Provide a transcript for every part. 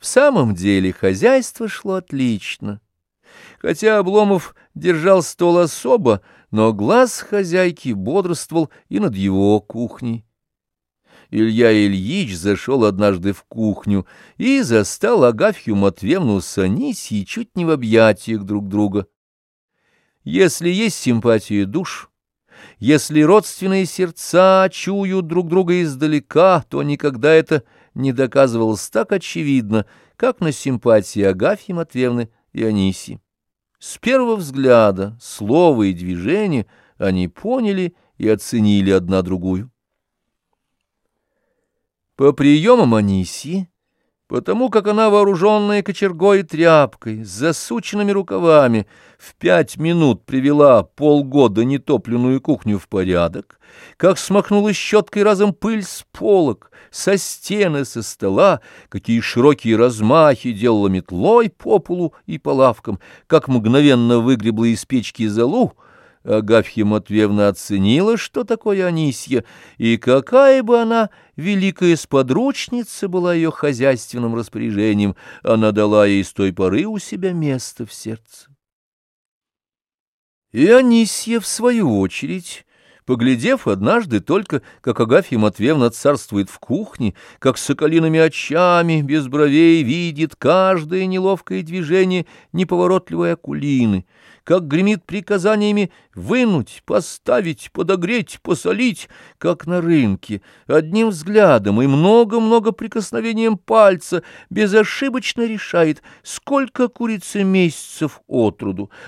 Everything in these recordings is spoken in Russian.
В самом деле хозяйство шло отлично. Хотя Обломов держал стол особо, но глаз хозяйки бодрствовал и над его кухней. Илья Ильич зашел однажды в кухню и застал Агафью Матвеевну с Анисией чуть не в объятиях друг друга. Если есть симпатия душ, если родственные сердца чуют друг друга издалека, то никогда это не доказывалось так очевидно, как на симпатии Агафьи Матвеевны и Аниси. С первого взгляда, слова и движения они поняли и оценили одна другую. По приемам Анисии, потому как она, вооруженная кочергой и тряпкой, с засученными рукавами, в пять минут привела полгода нетопленную кухню в порядок, как смахнула щеткой разом пыль с полок, со стены, со стола, какие широкие размахи делала метлой по полу и по лавкам, как мгновенно выгребла из печки золу, Агафья Матвеевна оценила, что такое Анисья, и какая бы она, великая сподручница, была ее хозяйственным распоряжением, она дала ей с той поры у себя место в сердце. И Анисья, в свою очередь, Поглядев однажды только, как Агафья Матвеевна царствует в кухне, как с соколиными очами, без бровей, видит каждое неловкое движение неповоротливой акулины, как гремит приказаниями вынуть, поставить, подогреть, посолить, как на рынке, одним взглядом и много-много прикосновением пальца безошибочно решает, сколько курицы месяцев от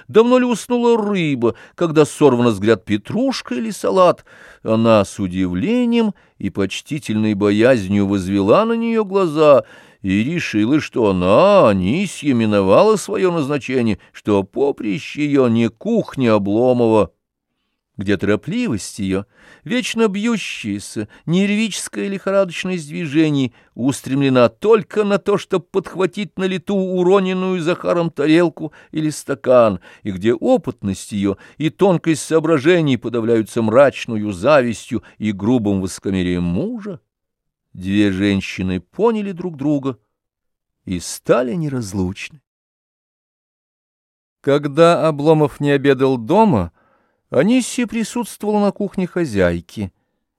давно ли уснула рыба, когда сорвана с гряд петрушка или салат, салат, она с удивлением и почтительной боязнью возвела на нее глаза и решила, что она, Анисья, миновала свое назначение, что поприще ее не кухня Обломова, где торопливость ее, вечно бьющаяся, нервическая лихорадочность движений устремлена только на то, чтобы подхватить на лету уроненную Захаром тарелку или стакан, и где опытность ее и тонкость соображений подавляются мрачную завистью и грубым высокомерием мужа, две женщины поняли друг друга и стали неразлучны. Когда Обломов не обедал дома, Анисия присутствовала на кухне хозяйки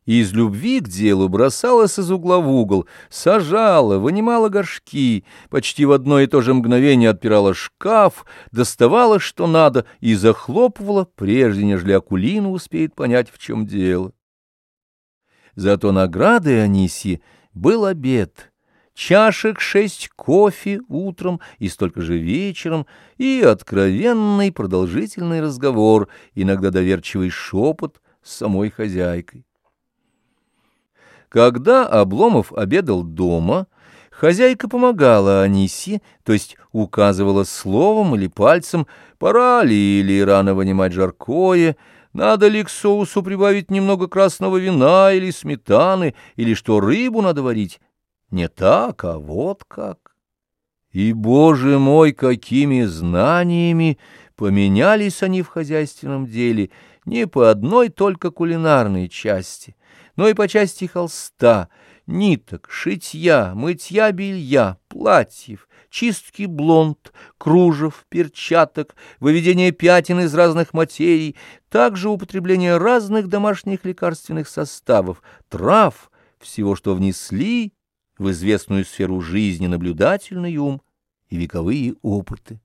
и из любви к делу бросалась из угла в угол, сажала, вынимала горшки, почти в одно и то же мгновение отпирала шкаф, доставала что надо и захлопывала, прежде нежели Акулина успеет понять, в чем дело. Зато наградой Анисии был обед — чашек шесть кофе утром и столько же вечером, и откровенный продолжительный разговор, иногда доверчивый шепот с самой хозяйкой. Когда Обломов обедал дома, хозяйка помогала Анисе, то есть указывала словом или пальцем, пора ли или рано вынимать жаркое, надо ли к соусу прибавить немного красного вина или сметаны, или что рыбу надо варить, не так, а вот как. И, боже мой, какими знаниями поменялись они в хозяйственном деле не по одной только кулинарной части, но и по части холста, ниток, шитья, мытья белья, платьев, чистки блонд, кружев, перчаток, выведение пятен из разных материй, также употребление разных домашних лекарственных составов, трав, всего, что внесли в известную сферу жизни наблюдательный ум и вековые опыты.